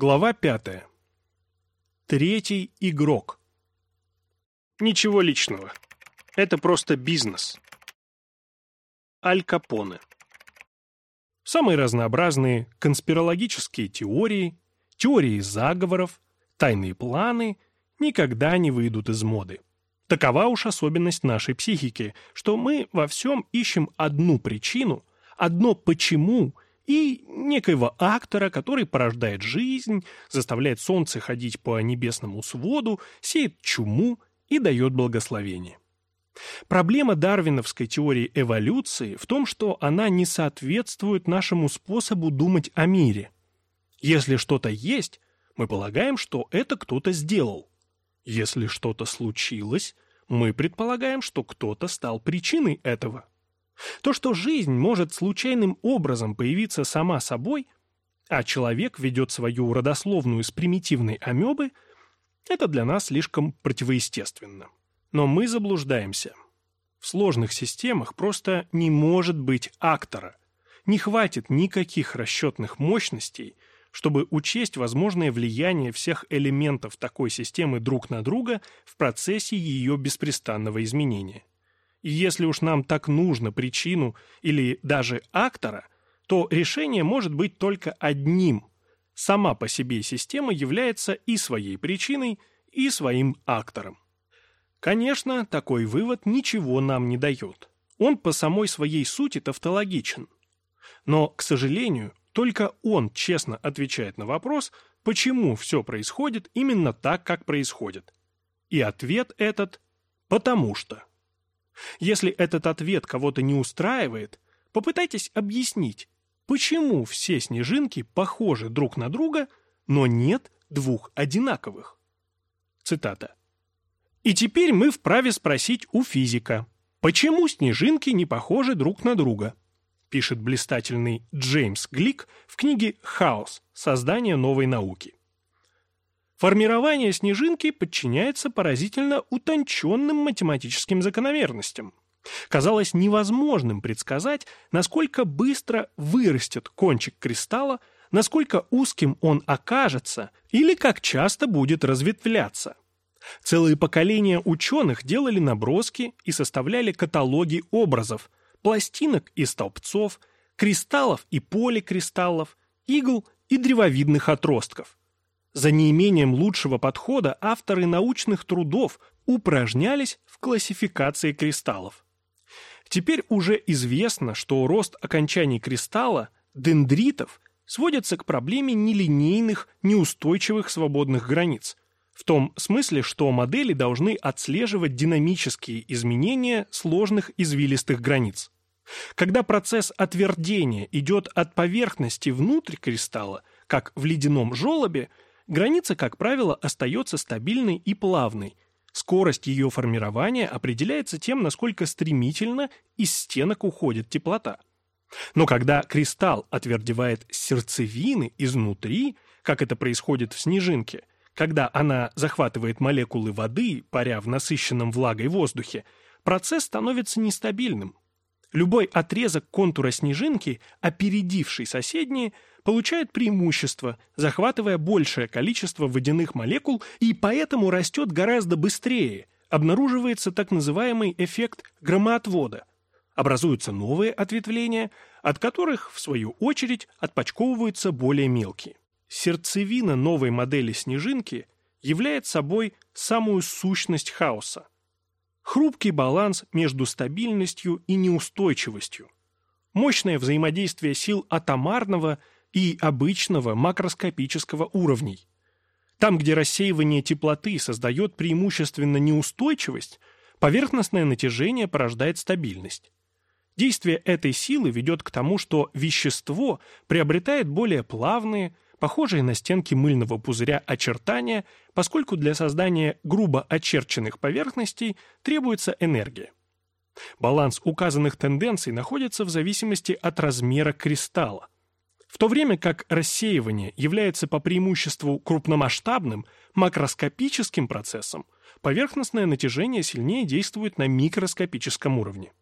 Глава пятая. Третий игрок. Ничего личного. Это просто бизнес. Аль Капоне. Самые разнообразные конспирологические теории, теории заговоров, тайные планы никогда не выйдут из моды. Такова уж особенность нашей психики, что мы во всем ищем одну причину, одно почему – и некоего актора, который порождает жизнь, заставляет солнце ходить по небесному своду, сеет чуму и дает благословение. Проблема дарвиновской теории эволюции в том, что она не соответствует нашему способу думать о мире. Если что-то есть, мы полагаем, что это кто-то сделал. Если что-то случилось, мы предполагаем, что кто-то стал причиной этого. То, что жизнь может случайным образом появиться сама собой, а человек ведет свою родословную с примитивной амебы, это для нас слишком противоестественно. Но мы заблуждаемся. В сложных системах просто не может быть актора. Не хватит никаких расчетных мощностей, чтобы учесть возможное влияние всех элементов такой системы друг на друга в процессе ее беспрестанного изменения. И если уж нам так нужно причину или даже актора, то решение может быть только одним. Сама по себе система является и своей причиной, и своим актором. Конечно, такой вывод ничего нам не дает. Он по самой своей сути тавтологичен. Но, к сожалению, только он честно отвечает на вопрос, почему все происходит именно так, как происходит. И ответ этот – потому что. Если этот ответ кого-то не устраивает, попытайтесь объяснить, почему все снежинки похожи друг на друга, но нет двух одинаковых. Цитата. И теперь мы вправе спросить у физика, почему снежинки не похожи друг на друга? Пишет блистательный Джеймс Глик в книге «Хаос. Создание новой науки». Формирование снежинки подчиняется поразительно утонченным математическим закономерностям. Казалось невозможным предсказать, насколько быстро вырастет кончик кристалла, насколько узким он окажется или как часто будет разветвляться. Целые поколения ученых делали наброски и составляли каталоги образов, пластинок и столбцов, кристаллов и поликристаллов, игл и древовидных отростков. За неимением лучшего подхода авторы научных трудов упражнялись в классификации кристаллов. Теперь уже известно, что рост окончаний кристалла, дендритов, сводится к проблеме нелинейных, неустойчивых свободных границ, в том смысле, что модели должны отслеживать динамические изменения сложных извилистых границ. Когда процесс отвердения идет от поверхности внутрь кристалла, как в ледяном желобе, Граница, как правило, остается стабильной и плавной. Скорость ее формирования определяется тем, насколько стремительно из стенок уходит теплота. Но когда кристалл отвердевает сердцевины изнутри, как это происходит в снежинке, когда она захватывает молекулы воды, паря в насыщенном влагой воздухе, процесс становится нестабильным. Любой отрезок контура снежинки, опередивший соседние, получает преимущество, захватывая большее количество водяных молекул и поэтому растет гораздо быстрее, обнаруживается так называемый эффект громоотвода. Образуются новые ответвления, от которых, в свою очередь, отпочковываются более мелкие. Сердцевина новой модели снежинки является собой самую сущность хаоса. Хрупкий баланс между стабильностью и неустойчивостью. Мощное взаимодействие сил атомарного – и обычного макроскопического уровней. Там, где рассеивание теплоты создает преимущественно неустойчивость, поверхностное натяжение порождает стабильность. Действие этой силы ведет к тому, что вещество приобретает более плавные, похожие на стенки мыльного пузыря очертания, поскольку для создания грубо очерченных поверхностей требуется энергия. Баланс указанных тенденций находится в зависимости от размера кристалла. В то время как рассеивание является по преимуществу крупномасштабным, макроскопическим процессом, поверхностное натяжение сильнее действует на микроскопическом уровне.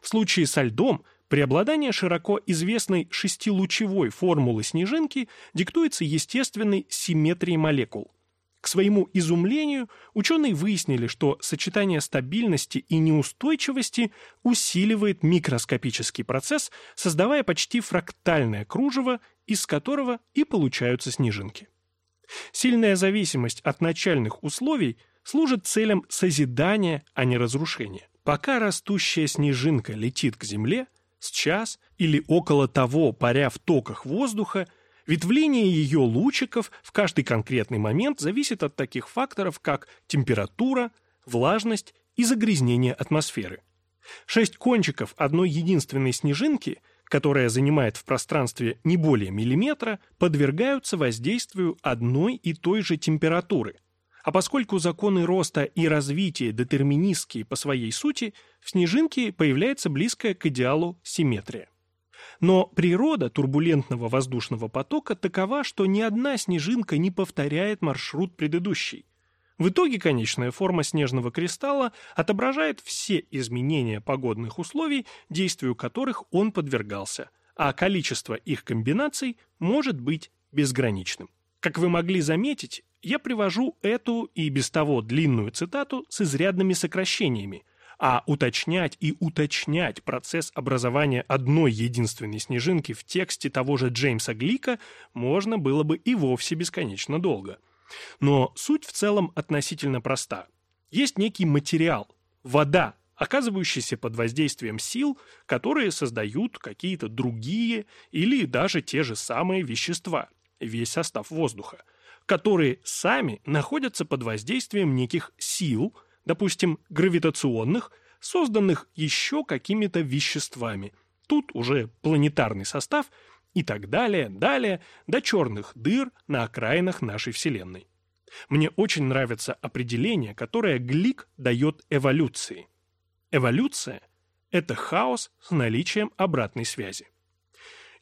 В случае со льдом Преобладание широко известной шестилучевой формулы снежинки диктуется естественной симметрией молекул. К своему изумлению ученые выяснили, что сочетание стабильности и неустойчивости усиливает микроскопический процесс, создавая почти фрактальное кружево, из которого и получаются снежинки. Сильная зависимость от начальных условий служит целям созидания, а не разрушения. Пока растущая снежинка летит к Земле, с час или около того паря в токах воздуха, ветвление ее лучиков в каждый конкретный момент зависит от таких факторов, как температура, влажность и загрязнение атмосферы. Шесть кончиков одной единственной снежинки – которая занимает в пространстве не более миллиметра, подвергаются воздействию одной и той же температуры. А поскольку законы роста и развития детерминистские по своей сути, в снежинке появляется близкая к идеалу симметрия. Но природа турбулентного воздушного потока такова, что ни одна снежинка не повторяет маршрут предыдущей. В итоге конечная форма снежного кристалла отображает все изменения погодных условий, действию которых он подвергался, а количество их комбинаций может быть безграничным. Как вы могли заметить, я привожу эту и без того длинную цитату с изрядными сокращениями, а уточнять и уточнять процесс образования одной единственной снежинки в тексте того же Джеймса Глика можно было бы и вовсе бесконечно долго – но суть в целом относительно проста. Есть некий материал, вода, оказывающийся под воздействием сил, которые создают какие-то другие или даже те же самые вещества, весь состав воздуха, которые сами находятся под воздействием неких сил, допустим, гравитационных, созданных еще какими-то веществами. Тут уже планетарный состав – и так далее, далее, до черных дыр на окраинах нашей Вселенной. Мне очень нравится определение, которое Глик дает эволюции. Эволюция – это хаос с наличием обратной связи.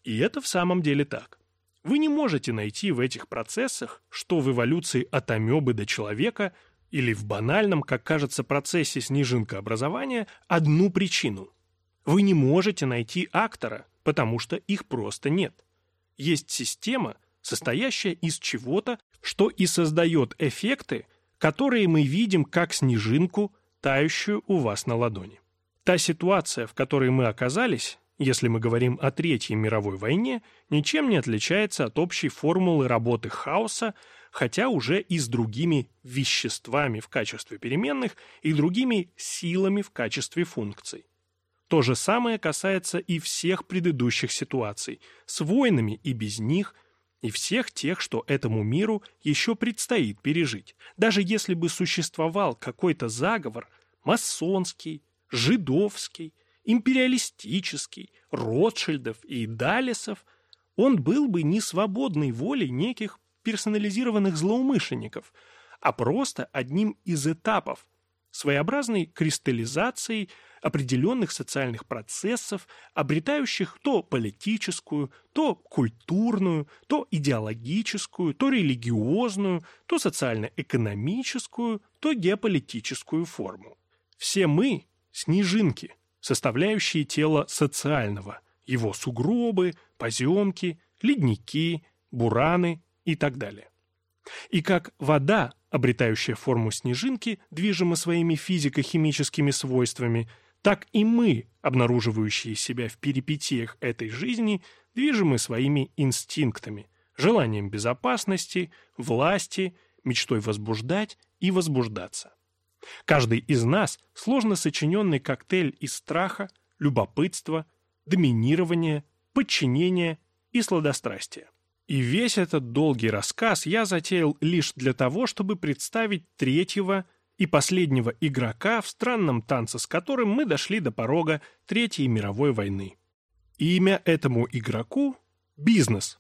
И это в самом деле так. Вы не можете найти в этих процессах, что в эволюции от амебы до человека или в банальном, как кажется, процессе снежинкообразования, одну причину. Вы не можете найти актора, потому что их просто нет. Есть система, состоящая из чего-то, что и создает эффекты, которые мы видим как снежинку, тающую у вас на ладони. Та ситуация, в которой мы оказались, если мы говорим о Третьей мировой войне, ничем не отличается от общей формулы работы хаоса, хотя уже и с другими веществами в качестве переменных и другими силами в качестве функций. То же самое касается и всех предыдущих ситуаций, с войнами и без них, и всех тех, что этому миру еще предстоит пережить. Даже если бы существовал какой-то заговор, масонский, жидовский, империалистический, Ротшильдов и Далесов, он был бы не свободной волей неких персонализированных злоумышленников, а просто одним из этапов, своеобразной кристаллизацией определенных социальных процессов, обретающих то политическую, то культурную, то идеологическую, то религиозную, то социально-экономическую, то геополитическую форму. Все мы – снежинки, составляющие тело социального, его сугробы, поземки, ледники, бураны и так далее. И как вода, обретающая форму снежинки, движима своими физико-химическими свойствами, так и мы, обнаруживающие себя в перипетиях этой жизни, движимы своими инстинктами, желанием безопасности, власти, мечтой возбуждать и возбуждаться. Каждый из нас – сложно сочиненный коктейль из страха, любопытства, доминирования, подчинения и сладострастия. И весь этот долгий рассказ я затеял лишь для того, чтобы представить третьего и последнего игрока в странном танце, с которым мы дошли до порога Третьей мировой войны. Имя этому игроку – бизнес.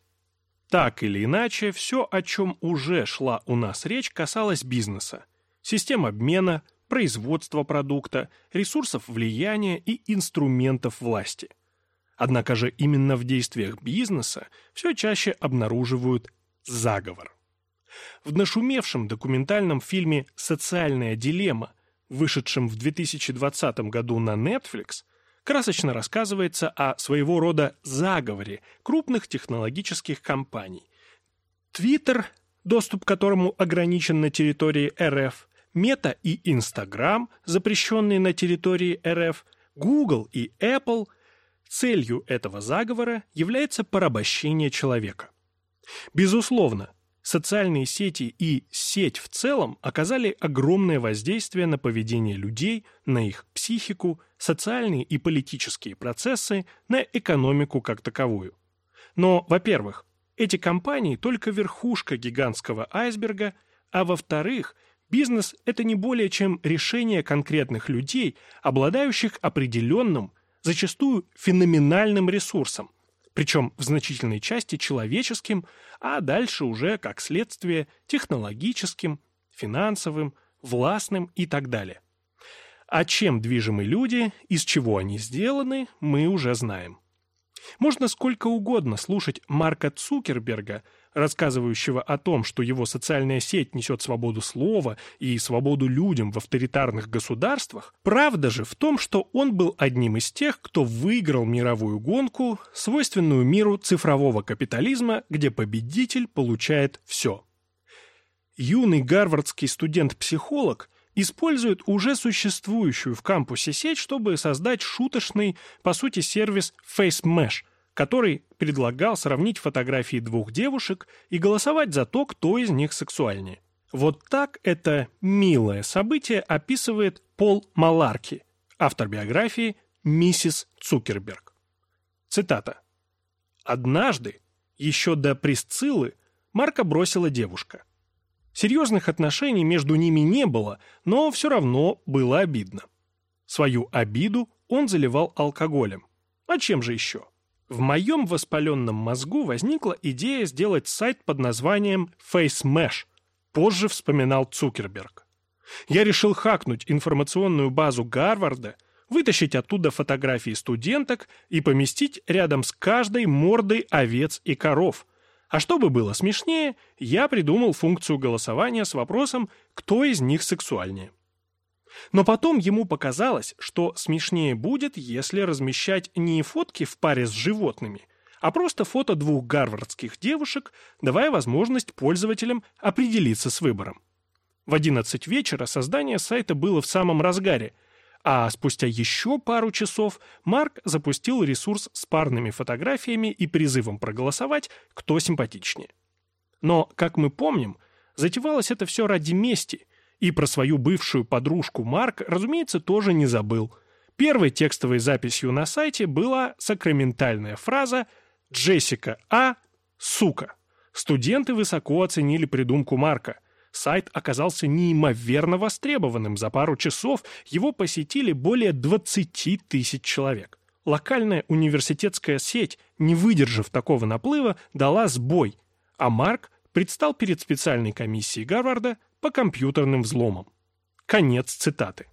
Так или иначе, все, о чем уже шла у нас речь, касалось бизнеса. Систем обмена, производства продукта, ресурсов влияния и инструментов власти. Однако же именно в действиях бизнеса все чаще обнаруживают заговор. В нашумевшем документальном фильме «Социальная дилемма», вышедшем в 2020 году на Netflix, красочно рассказывается о своего рода заговоре крупных технологических компаний. Твиттер, доступ к которому ограничен на территории РФ, Мета и Инстаграм, запрещенные на территории РФ, Google и Apple, целью этого заговора является порабощение человека. Безусловно, социальные сети и сеть в целом оказали огромное воздействие на поведение людей, на их психику, социальные и политические процессы, на экономику как таковую. Но, во-первых, эти компании только верхушка гигантского айсберга, а во-вторых, бизнес – это не более чем решение конкретных людей, обладающих определенным, зачастую феноменальным ресурсом, причем в значительной части человеческим, а дальше уже, как следствие, технологическим, финансовым, властным и так далее. А чем движимы люди, из чего они сделаны, мы уже знаем. Можно сколько угодно слушать Марка Цукерберга, рассказывающего о том, что его социальная сеть несет свободу слова и свободу людям в авторитарных государствах, правда же в том, что он был одним из тех, кто выиграл мировую гонку, свойственную миру цифрового капитализма, где победитель получает все. Юный гарвардский студент-психолог использует уже существующую в кампусе сеть, чтобы создать шуточный, по сути, сервис FaceMesh, который предлагал сравнить фотографии двух девушек и голосовать за то, кто из них сексуальнее. Вот так это милое событие описывает Пол Маларки, автор биографии «Миссис Цукерберг». Цитата. «Однажды, еще до Присциллы, Марка бросила девушка – Серьезных отношений между ними не было, но все равно было обидно. Свою обиду он заливал алкоголем. А чем же еще? В моем воспаленном мозгу возникла идея сделать сайт под названием FaceMesh. Позже вспоминал Цукерберг. Я решил хакнуть информационную базу Гарварда, вытащить оттуда фотографии студенток и поместить рядом с каждой мордой овец и коров – а чтобы было смешнее, я придумал функцию голосования с вопросом, кто из них сексуальнее. Но потом ему показалось, что смешнее будет, если размещать не фотки в паре с животными, а просто фото двух гарвардских девушек, давая возможность пользователям определиться с выбором. В 11 вечера создание сайта было в самом разгаре, а спустя еще пару часов Марк запустил ресурс с парными фотографиями и призывом проголосовать, кто симпатичнее. Но, как мы помним, затевалось это все ради мести, и про свою бывшую подружку Марк, разумеется, тоже не забыл. Первой текстовой записью на сайте была сакраментальная фраза «Джессика А. Сука». Студенты высоко оценили придумку Марка – Сайт оказался неимоверно востребованным. За пару часов его посетили более 20 тысяч человек. Локальная университетская сеть, не выдержав такого наплыва, дала сбой, а Марк предстал перед специальной комиссией Гарварда по компьютерным взломам. Конец цитаты.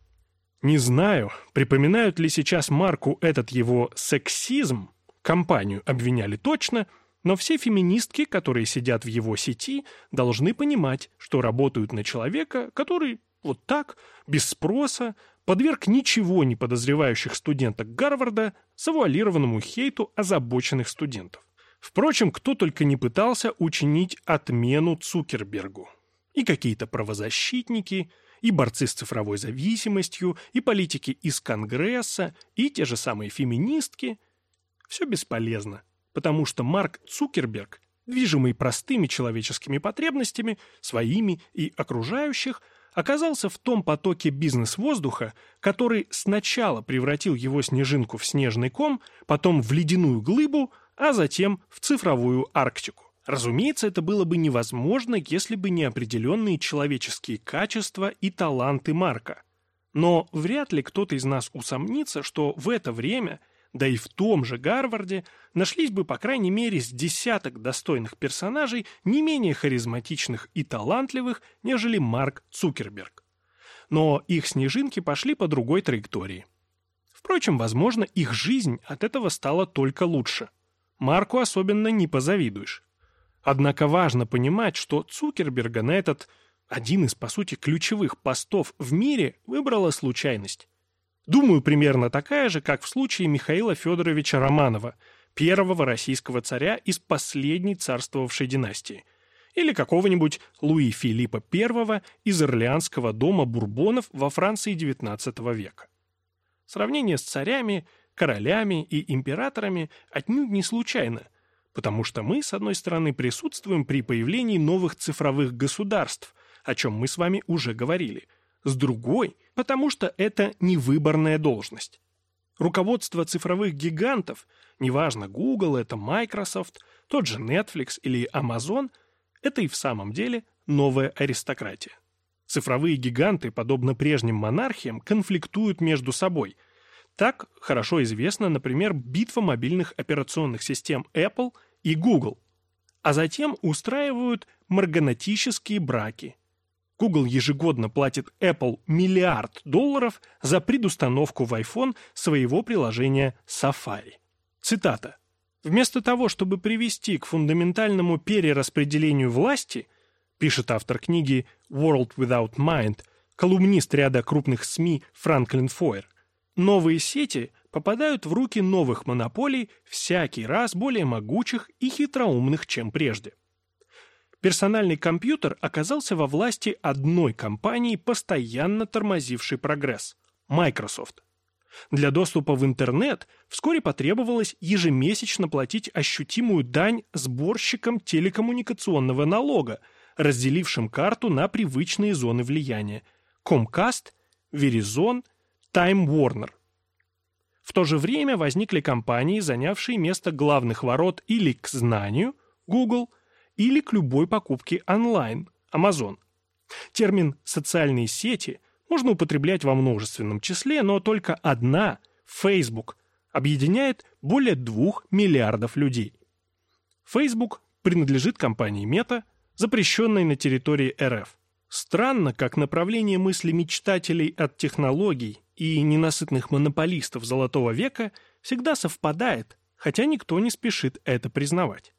Не знаю, припоминают ли сейчас Марку этот его сексизм, компанию обвиняли точно – но все феминистки, которые сидят в его сети, должны понимать, что работают на человека, который вот так, без спроса, подверг ничего не подозревающих студенток Гарварда завуалированному хейту озабоченных студентов. Впрочем, кто только не пытался учинить отмену Цукербергу. И какие-то правозащитники, и борцы с цифровой зависимостью, и политики из Конгресса, и те же самые феминистки. Все бесполезно потому что Марк Цукерберг, движимый простыми человеческими потребностями, своими и окружающих, оказался в том потоке бизнес-воздуха, который сначала превратил его снежинку в снежный ком, потом в ледяную глыбу, а затем в цифровую Арктику. Разумеется, это было бы невозможно, если бы не определенные человеческие качества и таланты Марка. Но вряд ли кто-то из нас усомнится, что в это время да и в том же Гарварде нашлись бы по крайней мере с десяток достойных персонажей, не менее харизматичных и талантливых, нежели Марк Цукерберг. Но их снежинки пошли по другой траектории. Впрочем, возможно, их жизнь от этого стала только лучше. Марку особенно не позавидуешь. Однако важно понимать, что Цукерберга на этот один из, по сути, ключевых постов в мире выбрала случайность. Думаю, примерно такая же, как в случае Михаила Федоровича Романова, первого российского царя из последней царствовавшей династии, или какого-нибудь Луи Филиппа I из Орлеанского дома Бурбонов во Франции XIX века. Сравнение с царями, королями и императорами отнюдь не случайно, потому что мы, с одной стороны, присутствуем при появлении новых цифровых государств, о чем мы с вами уже говорили – с другой, потому что это не выборная должность. Руководство цифровых гигантов, неважно, Google, это Microsoft, тот же Netflix или Amazon, это и в самом деле новая аристократия. Цифровые гиганты, подобно прежним монархиям, конфликтуют между собой. Так хорошо известна, например, битва мобильных операционных систем Apple и Google. А затем устраивают марганатические браки, Google ежегодно платит Apple миллиард долларов за предустановку в iPhone своего приложения Safari. Цитата. «Вместо того, чтобы привести к фундаментальному перераспределению власти, пишет автор книги World Without Mind, колумнист ряда крупных СМИ Франклин Фойер, новые сети попадают в руки новых монополий всякий раз более могучих и хитроумных, чем прежде персональный компьютер оказался во власти одной компании, постоянно тормозившей прогресс – Microsoft. Для доступа в интернет вскоре потребовалось ежемесячно платить ощутимую дань сборщикам телекоммуникационного налога, разделившим карту на привычные зоны влияния – Comcast, Verizon, Time Warner. В то же время возникли компании, занявшие место главных ворот или к знанию – Google – или к любой покупке онлайн – Amazon. Термин «социальные сети» можно употреблять во множественном числе, но только одна – Facebook – объединяет более двух миллиардов людей. Facebook принадлежит компании Meta, запрещенной на территории РФ. Странно, как направление мысли мечтателей от технологий и ненасытных монополистов Золотого века всегда совпадает, хотя никто не спешит это признавать.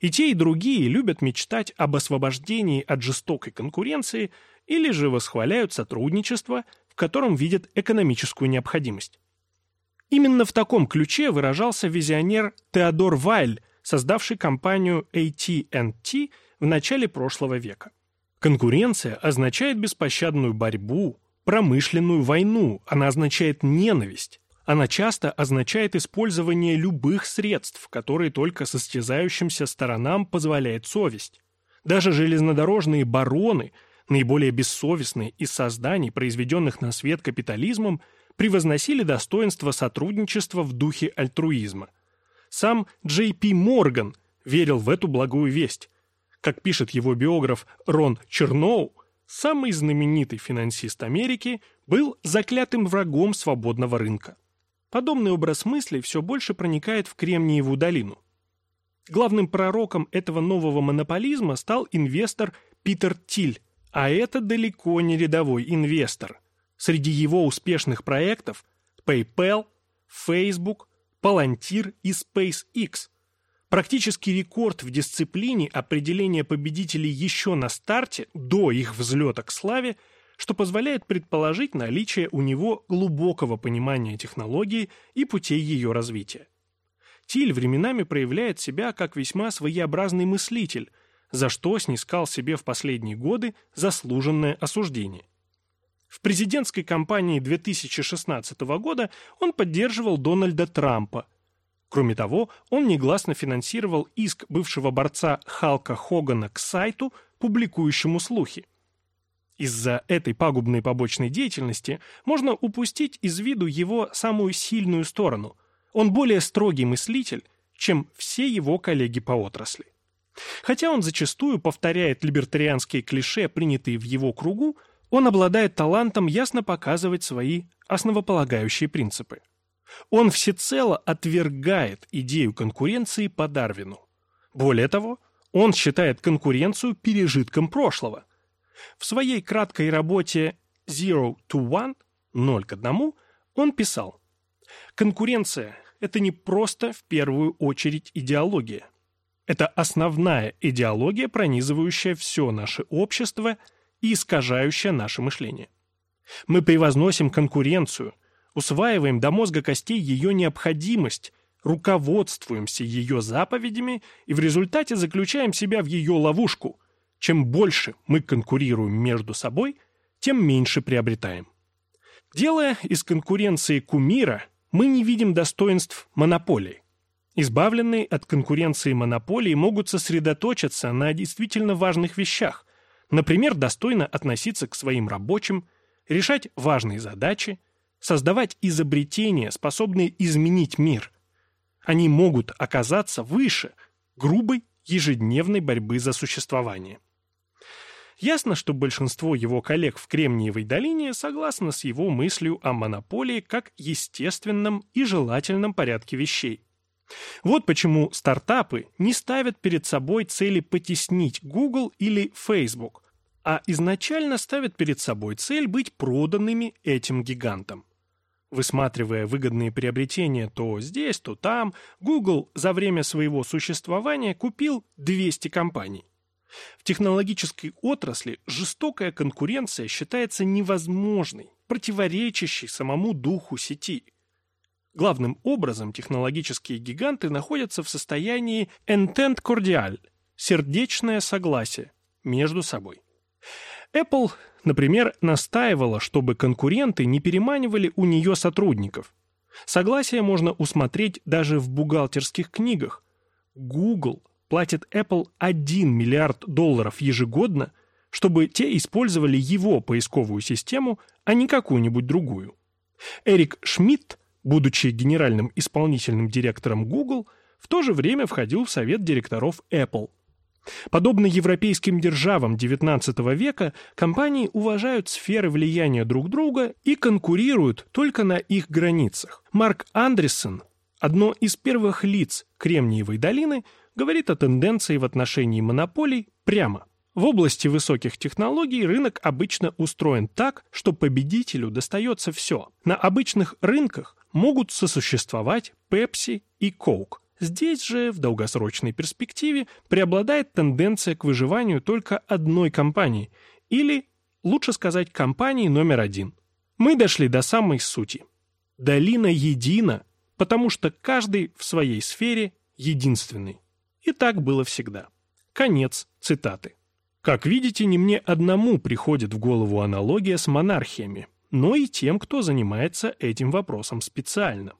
И те, и другие любят мечтать об освобождении от жестокой конкуренции или же восхваляют сотрудничество, в котором видят экономическую необходимость. Именно в таком ключе выражался визионер Теодор Вайль, создавший компанию AT&T в начале прошлого века. Конкуренция означает беспощадную борьбу, промышленную войну, она означает ненависть, она часто означает использование любых средств, которые только состязающимся сторонам позволяет совесть. Даже железнодорожные бароны, наиболее бессовестные из созданий, произведенных на свет капитализмом, превозносили достоинство сотрудничества в духе альтруизма. Сам Джей Пи Морган верил в эту благую весть. Как пишет его биограф Рон Черноу, самый знаменитый финансист Америки был заклятым врагом свободного рынка. Подобный образ мысли все больше проникает в Кремниеву долину. Главным пророком этого нового монополизма стал инвестор Питер Тиль, а это далеко не рядовой инвестор. Среди его успешных проектов PayPal, Facebook, Palantir и SpaceX. Практически рекорд в дисциплине определения победителей еще на старте, до их взлета к славе – что позволяет предположить наличие у него глубокого понимания технологии и путей ее развития. Тиль временами проявляет себя как весьма своеобразный мыслитель, за что снискал себе в последние годы заслуженное осуждение. В президентской кампании 2016 года он поддерживал Дональда Трампа. Кроме того, он негласно финансировал иск бывшего борца Халка Хогана к сайту, публикующему слухи. Из-за этой пагубной побочной деятельности можно упустить из виду его самую сильную сторону. Он более строгий мыслитель, чем все его коллеги по отрасли. Хотя он зачастую повторяет либертарианские клише, принятые в его кругу, он обладает талантом ясно показывать свои основополагающие принципы. Он всецело отвергает идею конкуренции по Дарвину. Более того, он считает конкуренцию пережитком прошлого – в своей краткой работе «Zero to One» – «Ноль к одному» он писал «Конкуренция – это не просто в первую очередь идеология. Это основная идеология, пронизывающая все наше общество и искажающая наше мышление. Мы превозносим конкуренцию, усваиваем до мозга костей ее необходимость, руководствуемся ее заповедями и в результате заключаем себя в ее ловушку. Чем больше мы конкурируем между собой, тем меньше приобретаем. Делая из конкуренции кумира, мы не видим достоинств монополии. Избавленные от конкуренции монополии могут сосредоточиться на действительно важных вещах, например, достойно относиться к своим рабочим, решать важные задачи, создавать изобретения, способные изменить мир. Они могут оказаться выше грубой ежедневной борьбы за существование. Ясно, что большинство его коллег в Кремниевой долине согласно с его мыслью о монополии как естественном и желательном порядке вещей. Вот почему стартапы не ставят перед собой цели потеснить Google или Facebook, а изначально ставят перед собой цель быть проданными этим гигантам. Высматривая выгодные приобретения то здесь, то там, Google за время своего существования купил 200 компаний. В технологической отрасли жестокая конкуренция считается невозможной, противоречащей самому духу сети. Главным образом технологические гиганты находятся в состоянии «entente cordial» – сердечное согласие между собой. Apple, например, настаивала, чтобы конкуренты не переманивали у нее сотрудников. Согласие можно усмотреть даже в бухгалтерских книгах. Google платит Apple 1 миллиард долларов ежегодно, чтобы те использовали его поисковую систему, а не какую-нибудь другую. Эрик Шмидт, будучи генеральным исполнительным директором Google, в то же время входил в совет директоров Apple. Подобно европейским державам XIX века, компании уважают сферы влияния друг друга и конкурируют только на их границах. Марк Андерсон, одно из первых лиц Кремниевой долины, говорит о тенденции в отношении монополий прямо. В области высоких технологий рынок обычно устроен так, что победителю достается все. На обычных рынках могут сосуществовать Pepsi и Coke. Здесь же, в долгосрочной перспективе, преобладает тенденция к выживанию только одной компании, или, лучше сказать, компании номер один. Мы дошли до самой сути. Долина едина, потому что каждый в своей сфере единственный. И так было всегда. Конец цитаты. Как видите, не мне одному приходит в голову аналогия с монархиями, но и тем, кто занимается этим вопросом специально.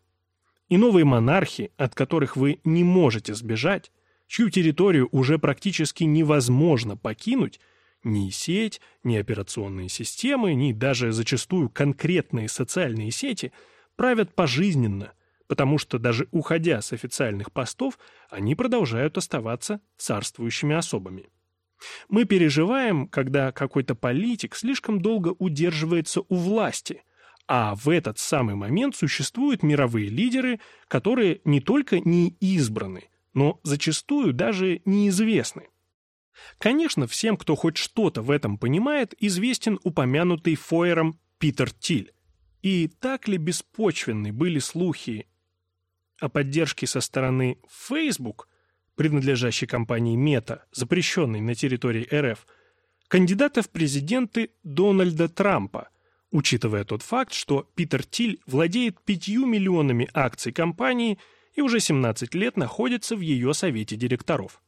И новые монархи, от которых вы не можете сбежать, чью территорию уже практически невозможно покинуть, ни сеть, ни операционные системы, ни даже зачастую конкретные социальные сети правят пожизненно – потому что даже уходя с официальных постов, они продолжают оставаться царствующими особами. Мы переживаем, когда какой-то политик слишком долго удерживается у власти, а в этот самый момент существуют мировые лидеры, которые не только не избраны, но зачастую даже неизвестны. Конечно, всем, кто хоть что-то в этом понимает, известен упомянутый Фойером Питер Тиль. И так ли беспочвенны были слухи о поддержке со стороны Facebook, принадлежащей компании Meta, запрещенной на территории РФ, кандидата в президенты Дональда Трампа, учитывая тот факт, что Питер Тиль владеет пятью миллионами акций компании и уже 17 лет находится в ее совете директоров.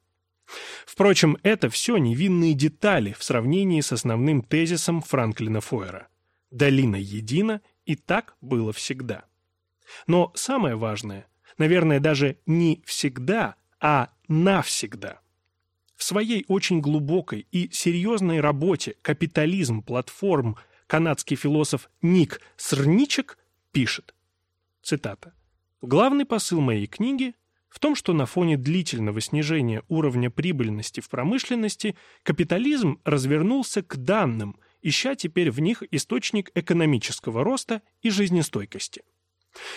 Впрочем, это все невинные детали в сравнении с основным тезисом Франклина Фойера. Долина едина, и так было всегда. Но самое важное – наверное, даже не всегда, а навсегда. В своей очень глубокой и серьезной работе «Капитализм платформ» канадский философ Ник Срничек пишет, цитата, «Главный посыл моей книги в том, что на фоне длительного снижения уровня прибыльности в промышленности капитализм развернулся к данным, ища теперь в них источник экономического роста и жизнестойкости.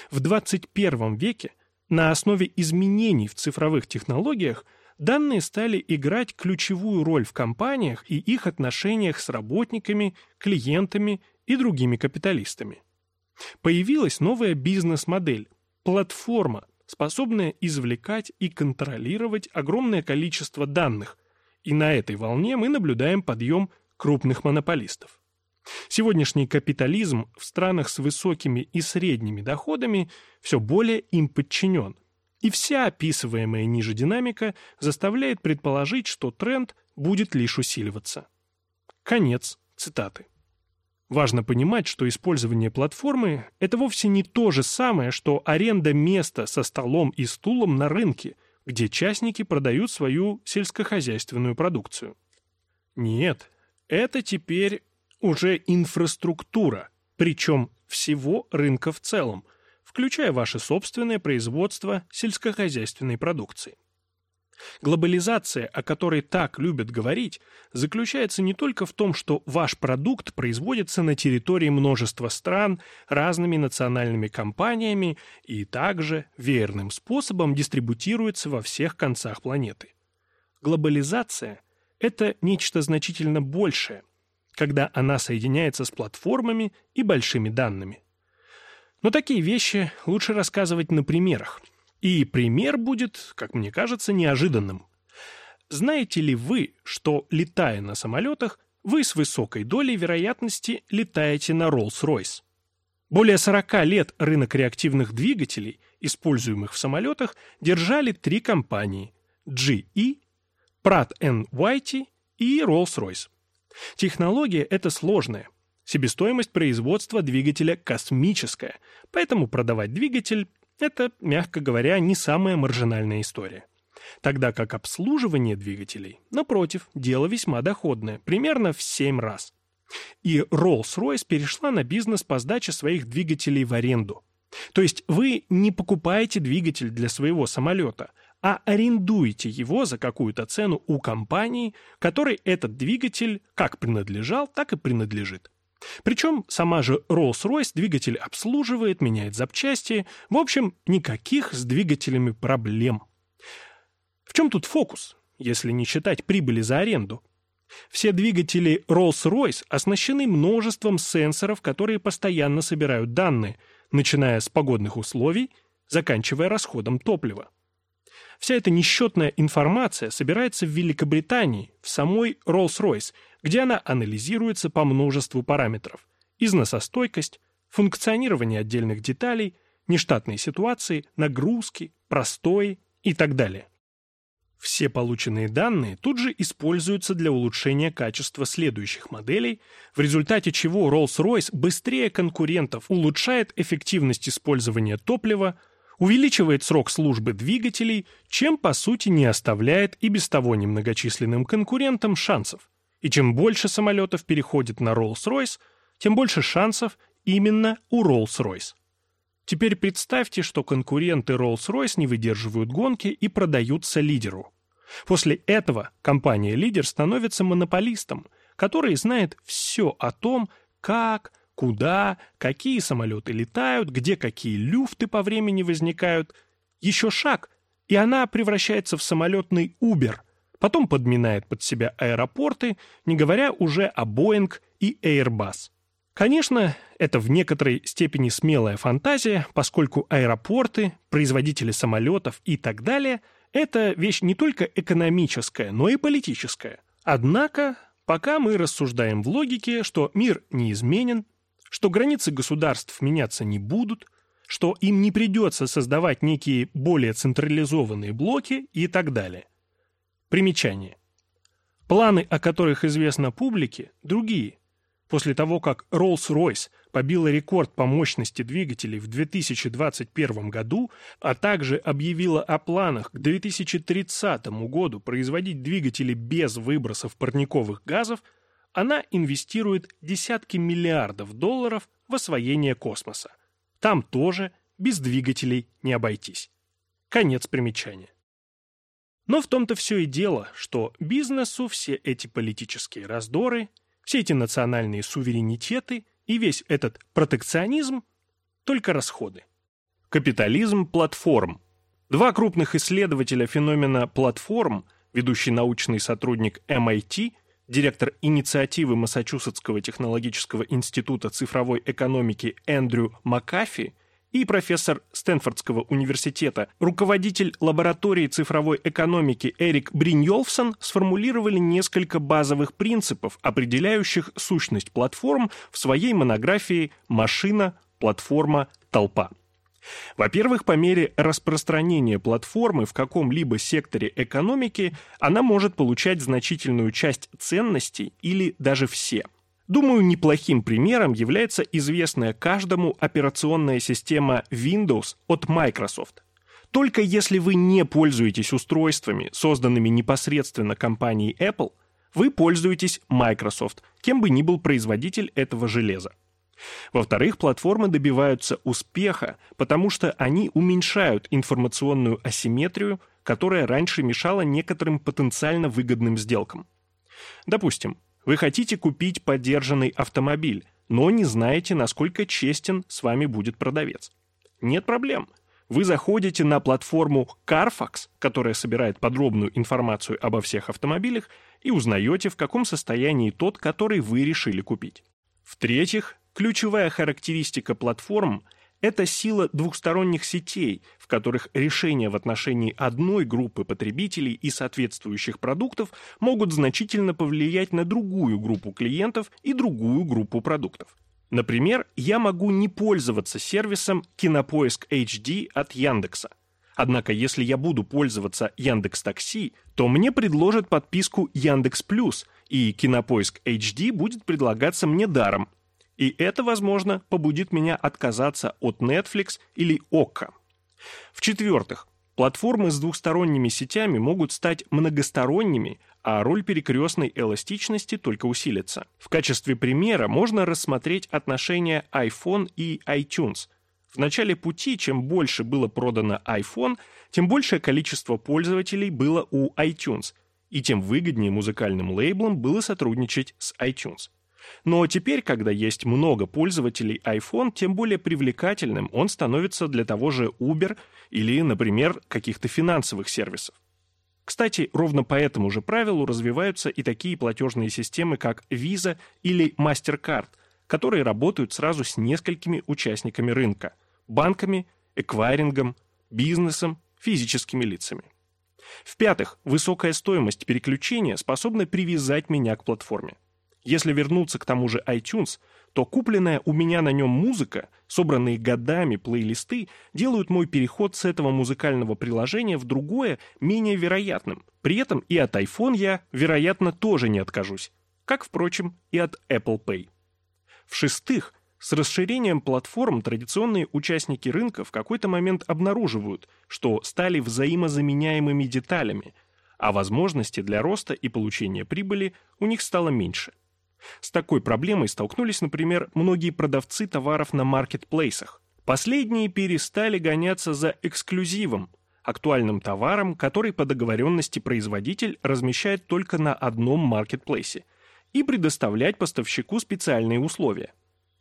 В 21 веке на основе изменений в цифровых технологиях данные стали играть ключевую роль в компаниях и их отношениях с работниками, клиентами и другими капиталистами. Появилась новая бизнес-модель – платформа, способная извлекать и контролировать огромное количество данных, и на этой волне мы наблюдаем подъем крупных монополистов. Сегодняшний капитализм в странах с высокими и средними доходами все более им подчинен. И вся описываемая ниже динамика заставляет предположить, что тренд будет лишь усиливаться. Конец цитаты. Важно понимать, что использование платформы – это вовсе не то же самое, что аренда места со столом и стулом на рынке, где частники продают свою сельскохозяйственную продукцию. Нет, это теперь уже инфраструктура, причем всего рынка в целом, включая ваше собственное производство сельскохозяйственной продукции. Глобализация, о которой так любят говорить, заключается не только в том, что ваш продукт производится на территории множества стран разными национальными компаниями и также верным способом дистрибутируется во всех концах планеты. Глобализация – это нечто значительно большее, когда она соединяется с платформами и большими данными. Но такие вещи лучше рассказывать на примерах. И пример будет, как мне кажется, неожиданным. Знаете ли вы, что, летая на самолетах, вы с высокой долей вероятности летаете на Rolls-Royce? Более 40 лет рынок реактивных двигателей, используемых в самолетах, держали три компании – GE, Pratt Whitey и Rolls-Royce. Технология эта сложная. Себестоимость производства двигателя космическая, поэтому продавать двигатель – это, мягко говоря, не самая маржинальная история. Тогда как обслуживание двигателей, напротив, дело весьма доходное, примерно в 7 раз. И Rolls-Royce перешла на бизнес по сдаче своих двигателей в аренду. То есть вы не покупаете двигатель для своего самолета, а арендуете его за какую-то цену у компании, которой этот двигатель как принадлежал, так и принадлежит. Причем сама же Rolls-Royce двигатель обслуживает, меняет запчасти. В общем, никаких с двигателями проблем. В чем тут фокус, если не считать прибыли за аренду? Все двигатели Rolls-Royce оснащены множеством сенсоров, которые постоянно собирают данные, начиная с погодных условий, заканчивая расходом топлива. Вся эта несчетная информация собирается в Великобритании, в самой Rolls-Royce, где она анализируется по множеству параметров. Износостойкость, функционирование отдельных деталей, нештатные ситуации, нагрузки, простой и так далее. Все полученные данные тут же используются для улучшения качества следующих моделей, в результате чего Rolls-Royce быстрее конкурентов улучшает эффективность использования топлива, увеличивает срок службы двигателей, чем по сути не оставляет и без того немногочисленным конкурентам шансов. И чем больше самолетов переходит на Rolls-Royce, тем больше шансов именно у Rolls-Royce. Теперь представьте, что конкуренты Rolls-Royce не выдерживают гонки и продаются лидеру. После этого компания-лидер становится монополистом, который знает все о том, как, куда, какие самолеты летают, где какие люфты по времени возникают. Еще шаг, и она превращается в самолетный Uber, потом подминает под себя аэропорты, не говоря уже о Boeing и Airbus. Конечно, это в некоторой степени смелая фантазия, поскольку аэропорты, производители самолетов и так далее – это вещь не только экономическая, но и политическая. Однако, пока мы рассуждаем в логике, что мир неизменен, что границы государств меняться не будут, что им не придется создавать некие более централизованные блоки и так далее. Примечание. Планы, о которых известно публике, другие. После того, как Rolls-Royce побила рекорд по мощности двигателей в 2021 году, а также объявила о планах к 2030 году производить двигатели без выбросов парниковых газов, она инвестирует десятки миллиардов долларов в освоение космоса. Там тоже без двигателей не обойтись. Конец примечания. Но в том-то все и дело, что бизнесу все эти политические раздоры, все эти национальные суверенитеты и весь этот протекционизм – только расходы. Капитализм платформ. Два крупных исследователя феномена платформ, ведущий научный сотрудник MIT директор инициативы Массачусетского технологического института цифровой экономики Эндрю Макафи и профессор Стэнфордского университета, руководитель лаборатории цифровой экономики Эрик Бриньолфсон сформулировали несколько базовых принципов, определяющих сущность платформ в своей монографии «Машина, платформа, толпа». Во-первых, по мере распространения платформы в каком-либо секторе экономики она может получать значительную часть ценностей или даже все – Думаю, неплохим примером является известная каждому операционная система Windows от Microsoft. Только если вы не пользуетесь устройствами, созданными непосредственно компанией Apple, вы пользуетесь Microsoft, кем бы ни был производитель этого железа. Во-вторых, платформы добиваются успеха, потому что они уменьшают информационную асимметрию, которая раньше мешала некоторым потенциально выгодным сделкам. Допустим, вы хотите купить подержанный автомобиль, но не знаете, насколько честен с вами будет продавец. Нет проблем. Вы заходите на платформу Carfax, которая собирает подробную информацию обо всех автомобилях, и узнаете, в каком состоянии тот, который вы решили купить. В-третьих, ключевая характеристика платформ – это сила двухсторонних сетей, в которых решения в отношении одной группы потребителей и соответствующих продуктов могут значительно повлиять на другую группу клиентов и другую группу продуктов. Например, я могу не пользоваться сервисом Кинопоиск HD от Яндекса. Однако, если я буду пользоваться Яндекс Такси, то мне предложат подписку Яндекс Плюс, и Кинопоиск HD будет предлагаться мне даром, и это, возможно, побудит меня отказаться от Netflix или ОККО. В-четвертых, платформы с двухсторонними сетями могут стать многосторонними, а роль перекрестной эластичности только усилится. В качестве примера можно рассмотреть отношения iPhone и iTunes. В начале пути, чем больше было продано iPhone, тем большее количество пользователей было у iTunes, и тем выгоднее музыкальным лейблам было сотрудничать с iTunes. Но теперь, когда есть много пользователей iPhone, тем более привлекательным он становится для того же Uber или, например, каких-то финансовых сервисов. Кстати, ровно по этому же правилу развиваются и такие платежные системы, как Visa или MasterCard, которые работают сразу с несколькими участниками рынка – банками, эквайрингом, бизнесом, физическими лицами. В-пятых, высокая стоимость переключения способна привязать меня к платформе. Если вернуться к тому же iTunes, то купленная у меня на нем музыка, собранные годами плейлисты, делают мой переход с этого музыкального приложения в другое менее вероятным. При этом и от iPhone я, вероятно, тоже не откажусь. Как, впрочем, и от Apple Pay. В-шестых, с расширением платформ традиционные участники рынка в какой-то момент обнаруживают, что стали взаимозаменяемыми деталями, а возможности для роста и получения прибыли у них стало меньше. С такой проблемой столкнулись, например, многие продавцы товаров на маркетплейсах. Последние перестали гоняться за эксклюзивом, актуальным товаром, который по договоренности производитель размещает только на одном маркетплейсе, и предоставлять поставщику специальные условия.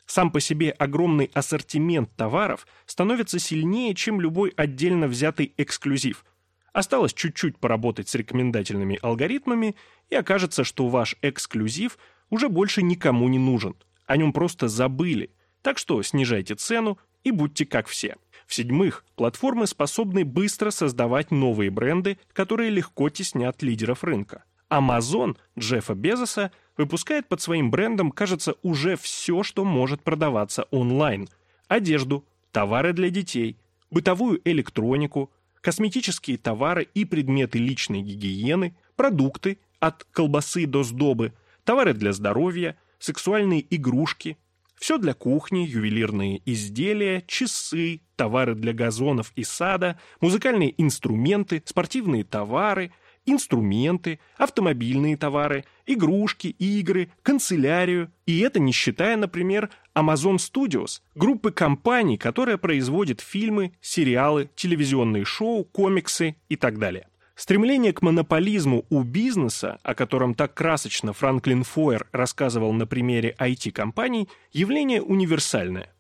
Сам по себе огромный ассортимент товаров становится сильнее, чем любой отдельно взятый эксклюзив. Осталось чуть-чуть поработать с рекомендательными алгоритмами, и окажется, что ваш эксклюзив – уже больше никому не нужен. О нем просто забыли. Так что снижайте цену и будьте как все. В-седьмых, платформы способны быстро создавать новые бренды, которые легко теснят лидеров рынка. Amazon Джеффа Безоса выпускает под своим брендом, кажется, уже все, что может продаваться онлайн. Одежду, товары для детей, бытовую электронику, косметические товары и предметы личной гигиены, продукты, от колбасы до сдобы, товары для здоровья, сексуальные игрушки, все для кухни, ювелирные изделия, часы, товары для газонов и сада, музыкальные инструменты, спортивные товары, инструменты, автомобильные товары, игрушки, игры, канцелярию. И это не считая, например, Amazon Studios, группы компаний, которая производит фильмы, сериалы, телевизионные шоу, комиксы и так далее. Стремление к монополизму у бизнеса, о котором так красочно Франклин Фойер рассказывал на примере IT-компаний, явление универсальное.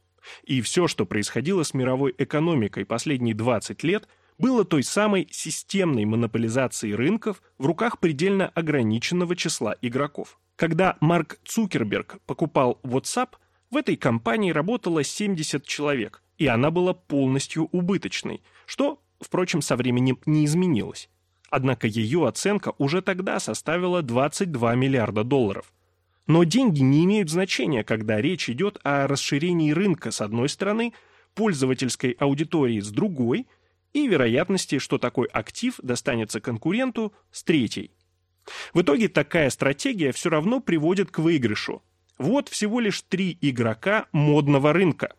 И все, что происходило с мировой экономикой последние 20 лет, было той самой системной монополизацией рынков в руках предельно ограниченного числа игроков. Когда Марк Цукерберг покупал WhatsApp, в этой компании работало 70 человек, и она была полностью убыточной, что, впрочем, со временем не изменилось. Однако ее оценка уже тогда составила 22 миллиарда долларов. Но деньги не имеют значения, когда речь идет о расширении рынка с одной стороны, пользовательской аудитории с другой и вероятности, что такой актив достанется конкуренту с третьей. В итоге такая стратегия все равно приводит к выигрышу. Вот всего лишь три игрока модного рынка.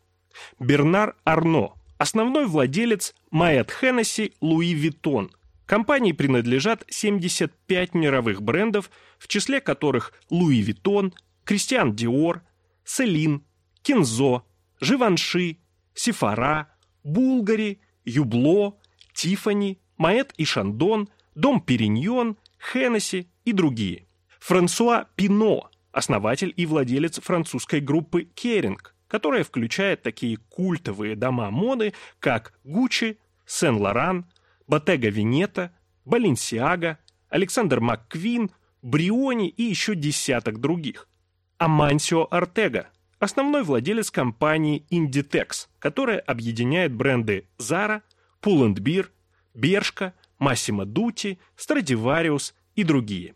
Бернар Арно, основной владелец Moët Hennessy Louis Vuitton – Компании принадлежат 75 мировых брендов, в числе которых Louis Vuitton, Christian Dior, Celine, Kenzo, Givenchy, Sephora, Bulgari, Hublot, Tiffany, Moët и Chandon, Dom Pérignon, Hennessy и другие. Франсуа Пино, основатель и владелец французской группы Kering, которая включает такие культовые дома моды, как Gucci, Saint Laurent, Ботега Венета, Баленсиага, Александр МакКвин, Бриони и еще десяток других. Амансио Артега, основной владелец компании Inditex, которая объединяет бренды Zara, Pull&Bear, Бершка, Massimo Dutti, Stradivarius и другие.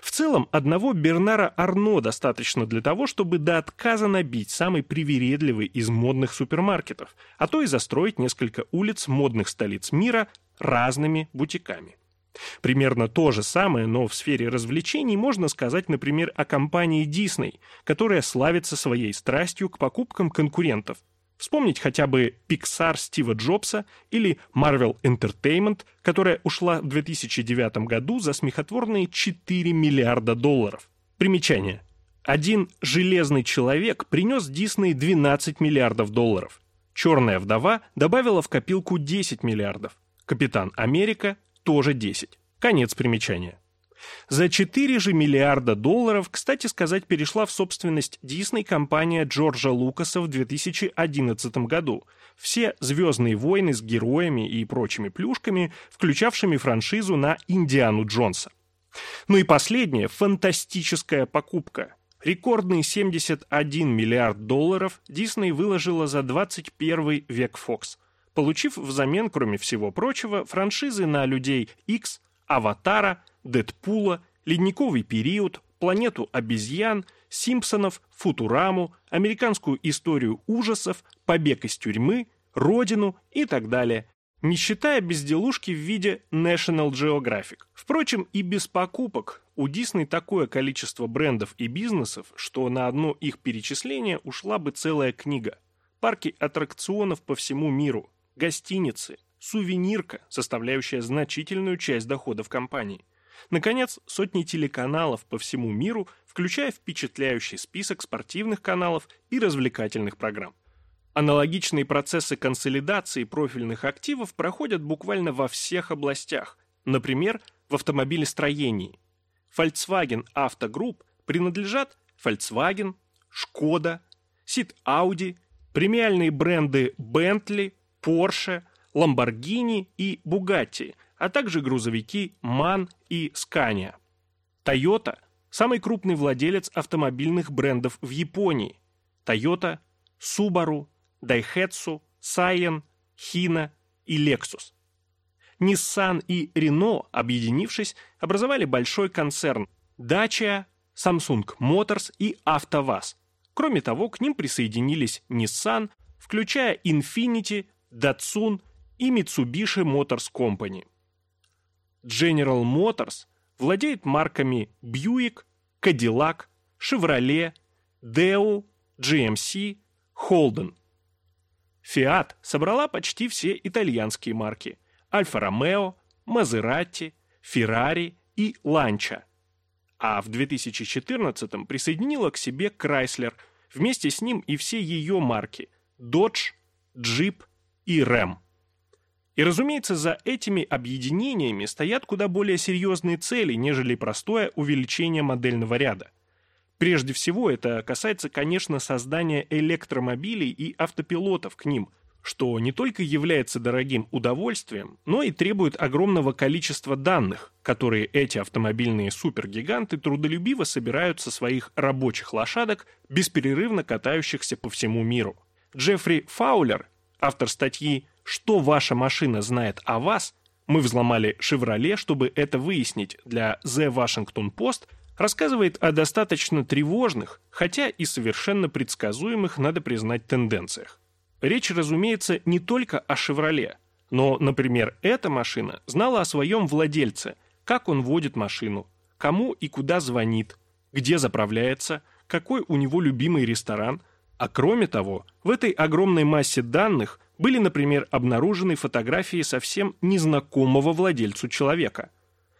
В целом, одного Бернара Арно достаточно для того, чтобы до отказа набить самый привередливый из модных супермаркетов, а то и застроить несколько улиц модных столиц мира разными бутиками. Примерно то же самое, но в сфере развлечений можно сказать, например, о компании Disney, которая славится своей страстью к покупкам конкурентов, Вспомнить хотя бы Pixar Стива Джобса или Marvel Entertainment, которая ушла в 2009 году за смехотворные 4 миллиарда долларов. Примечание. Один «железный человек» принес Дисней 12 миллиардов долларов. «Черная вдова» добавила в копилку 10 миллиардов. «Капитан Америка» тоже 10. Конец примечания. За 4 же миллиарда долларов, кстати сказать, перешла в собственность Дисней компания Джорджа Лукаса в 2011 году. Все «Звездные войны» с героями и прочими плюшками, включавшими франшизу на Индиану Джонса. Ну и последняя фантастическая покупка. Рекордные 71 миллиард долларов Дисней выложила за 21 век Fox, получив взамен, кроме всего прочего, франшизы на Людей X, Аватара – Дэдпула, Ледниковый период, Планету обезьян, Симпсонов, Футураму, Американскую историю ужасов, Побег из тюрьмы, Родину и так далее, не считая безделушки в виде National Geographic. Впрочем, и без покупок у Disney такое количество брендов и бизнесов, что на одно их перечисление ушла бы целая книга. Парки аттракционов по всему миру, гостиницы, сувенирка, составляющая значительную часть доходов компании – Наконец, сотни телеканалов по всему миру, включая впечатляющий список спортивных каналов и развлекательных программ. Аналогичные процессы консолидации профильных активов проходят буквально во всех областях, например, в автомобилестроении. Volkswagen Auto Group принадлежат Volkswagen, Skoda, Сид Audi, премиальные бренды Bentley, Porsche, Lamborghini и Bugatti – а также грузовики MAN и Scania. Toyota – самый крупный владелец автомобильных брендов в Японии. Toyota, Subaru, Daihatsu, Scion, Hino и Lexus. Nissan и Renault, объединившись, образовали большой концерн Dacia, Samsung Motors и АвтоВАЗ. Кроме того, к ним присоединились Nissan, включая Infiniti, Datsun и Mitsubishi Motors Company. General Motors владеет марками Buick, Cadillac, Chevrolet, Deo, GMC, Holden. Fiat собрала почти все итальянские марки Альфа Ромео, Мазерати, Ferrari и Lancia. А в 2014 присоединила к себе Chrysler, вместе с ним и все ее марки Dodge, Jeep и Ram. И, разумеется, за этими объединениями стоят куда более серьезные цели, нежели простое увеличение модельного ряда. Прежде всего, это касается, конечно, создания электромобилей и автопилотов к ним, что не только является дорогим удовольствием, но и требует огромного количества данных, которые эти автомобильные супергиганты трудолюбиво собирают со своих рабочих лошадок, бесперерывно катающихся по всему миру. Джеффри Фаулер, автор статьи «Что ваша машина знает о вас», мы взломали «Шевроле», чтобы это выяснить для The Washington Post, рассказывает о достаточно тревожных, хотя и совершенно предсказуемых, надо признать, тенденциях. Речь, разумеется, не только о «Шевроле», но, например, эта машина знала о своем владельце, как он водит машину, кому и куда звонит, где заправляется, какой у него любимый ресторан, а кроме того, в этой огромной массе данных были, например, обнаружены фотографии совсем незнакомого владельцу человека.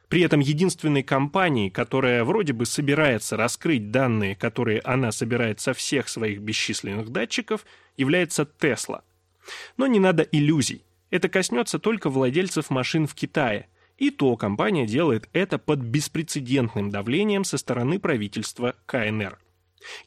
При этом единственной компанией, которая вроде бы собирается раскрыть данные, которые она собирает со всех своих бесчисленных датчиков, является Tesla. Но не надо иллюзий. Это коснется только владельцев машин в Китае. И то компания делает это под беспрецедентным давлением со стороны правительства КНР.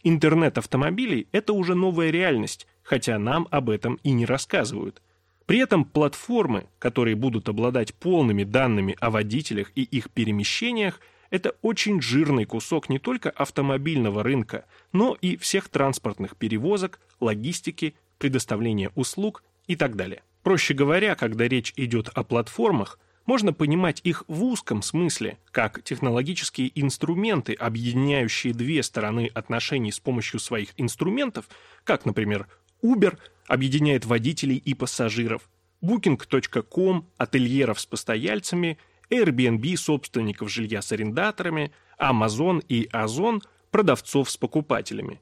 Интернет автомобилей – это уже новая реальность, хотя нам об этом и не рассказывают. При этом платформы, которые будут обладать полными данными о водителях и их перемещениях, это очень жирный кусок не только автомобильного рынка, но и всех транспортных перевозок, логистики, предоставления услуг и так далее. Проще говоря, когда речь идет о платформах, можно понимать их в узком смысле, как технологические инструменты, объединяющие две стороны отношений с помощью своих инструментов, как, например, Uber объединяет водителей и пассажиров, Booking.com – ательеров с постояльцами, Airbnb – собственников жилья с арендаторами, Amazon и Озон – продавцов с покупателями.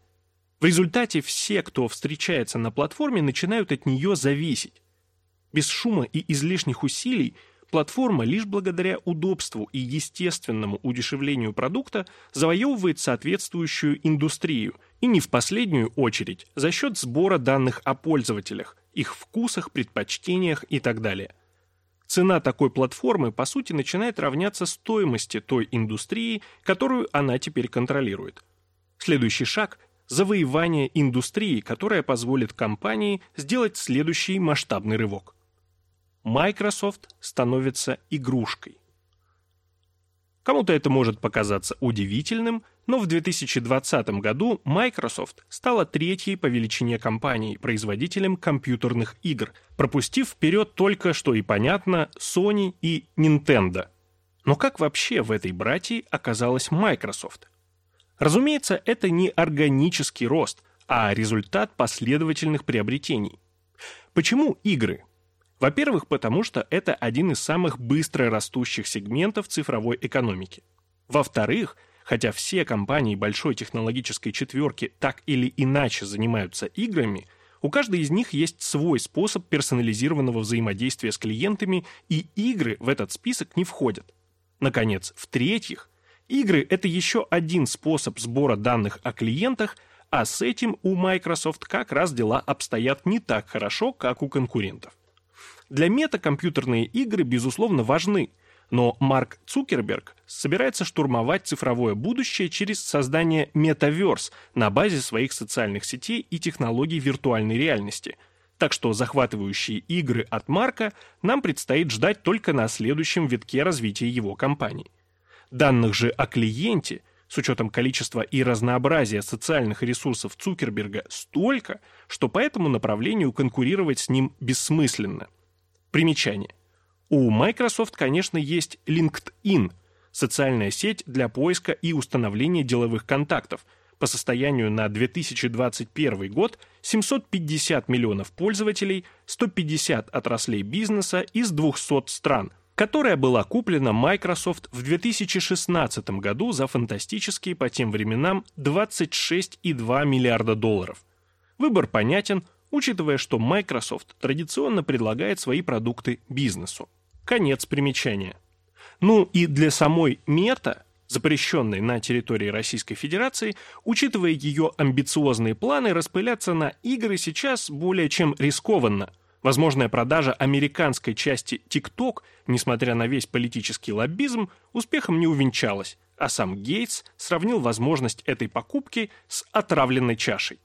В результате все, кто встречается на платформе, начинают от нее зависеть. Без шума и излишних усилий – Платформа лишь благодаря удобству и естественному удешевлению продукта завоевывает соответствующую индустрию, и не в последнюю очередь за счет сбора данных о пользователях, их вкусах, предпочтениях и так далее. Цена такой платформы, по сути, начинает равняться стоимости той индустрии, которую она теперь контролирует. Следующий шаг – завоевание индустрии, которая позволит компании сделать следующий масштабный рывок. Microsoft становится игрушкой. Кому-то это может показаться удивительным, но в 2020 году Microsoft стала третьей по величине компанией, производителем компьютерных игр, пропустив вперед только, что и понятно, Sony и Nintendo. Но как вообще в этой братьи оказалась Microsoft? Разумеется, это не органический рост, а результат последовательных приобретений. Почему игры? Во-первых, потому что это один из самых быстро растущих сегментов цифровой экономики. Во-вторых, хотя все компании большой технологической четверки так или иначе занимаются играми, у каждой из них есть свой способ персонализированного взаимодействия с клиентами, и игры в этот список не входят. Наконец, в-третьих, игры – это еще один способ сбора данных о клиентах, а с этим у Microsoft как раз дела обстоят не так хорошо, как у конкурентов. Для мета компьютерные игры, безусловно, важны, но Марк Цукерберг собирается штурмовать цифровое будущее через создание метаверс на базе своих социальных сетей и технологий виртуальной реальности. Так что захватывающие игры от Марка нам предстоит ждать только на следующем витке развития его компании. Данных же о клиенте – с учетом количества и разнообразия социальных ресурсов Цукерберга столько, что по этому направлению конкурировать с ним бессмысленно. Примечание. У Microsoft, конечно, есть LinkedIn, социальная сеть для поиска и установления деловых контактов. По состоянию на 2021 год 750 миллионов пользователей, 150 отраслей бизнеса из 200 стран, которая была куплена Microsoft в 2016 году за фантастические по тем временам 26,2 миллиарда долларов. Выбор понятен – учитывая, что Microsoft традиционно предлагает свои продукты бизнесу. Конец примечания. Ну и для самой мета, запрещенной на территории Российской Федерации, учитывая ее амбициозные планы, распыляться на игры сейчас более чем рискованно. Возможная продажа американской части TikTok, несмотря на весь политический лоббизм, успехом не увенчалась, а сам Гейтс сравнил возможность этой покупки с отравленной чашей.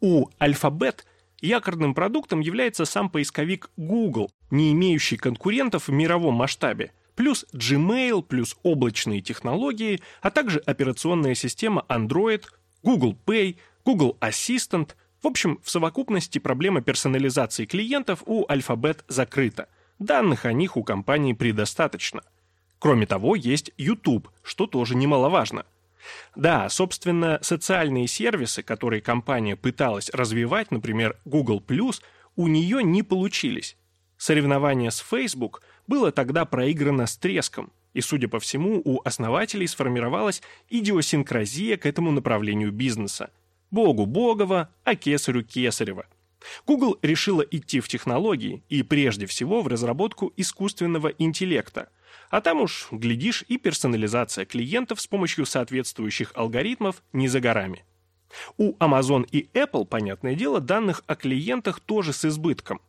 У Alphabet Якорным продуктом является сам поисковик Google, не имеющий конкурентов в мировом масштабе, плюс Gmail, плюс облачные технологии, а также операционная система Android, Google Pay, Google Assistant, В общем, в совокупности проблема персонализации клиентов у Alphabet закрыта. Данных о них у компании предостаточно. Кроме того, есть YouTube, что тоже немаловажно. Да, собственно, социальные сервисы, которые компания пыталась развивать, например, Google+, у нее не получились. Соревнование с Facebook было тогда проиграно с треском, и, судя по всему, у основателей сформировалась идиосинкразия к этому направлению бизнеса. Богу Богова, а кесарю Кесарева. Google решила идти в технологии и прежде всего в разработку искусственного интеллекта, а там уж, глядишь, и персонализация клиентов с помощью соответствующих алгоритмов не за горами. У Amazon и Apple, понятное дело, данных о клиентах тоже с избытком.